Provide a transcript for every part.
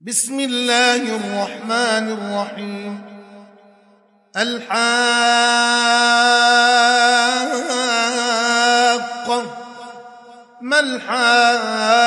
بسم الله الرحمن الرحيم. الحاقة. ما الحاقة؟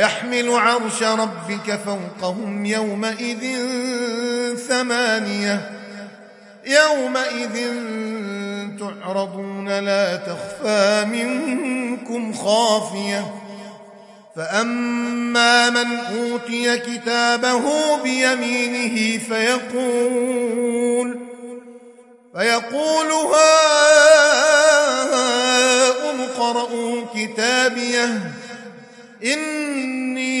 ويحمل عرش ربك فوقهم يومئذ ثمانية. يومئذ تعرضون لا تخفى منكم خافية. فأما من أوتي كتابه بيمينه فيقول فيقول هاؤم اقرءوا كتابيه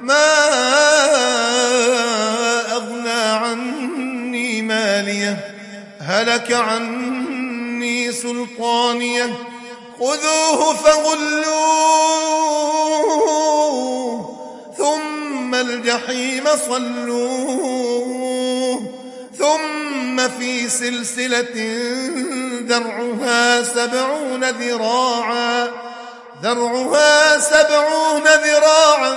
ما أغنى عني مالية هلك عني سلطانية. خذوه فغلوه ثم الجحيم صلوه. ثم في سلسلة درعها سبعون ذراعا ذرعها سبعون ذراعا.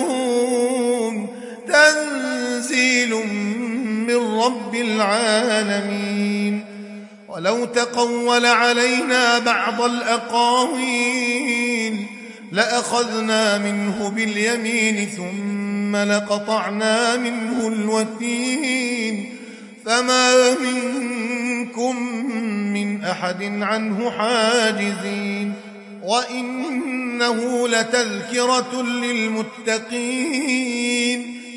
من رب العالمين. ولو تقول علينا بعض الأقاويل لأخذنا منه باليمين ثم لقطعنا منه الوثين فما منكم من أحد عنه حاجزين. وإنه لتذكرة للمتقين.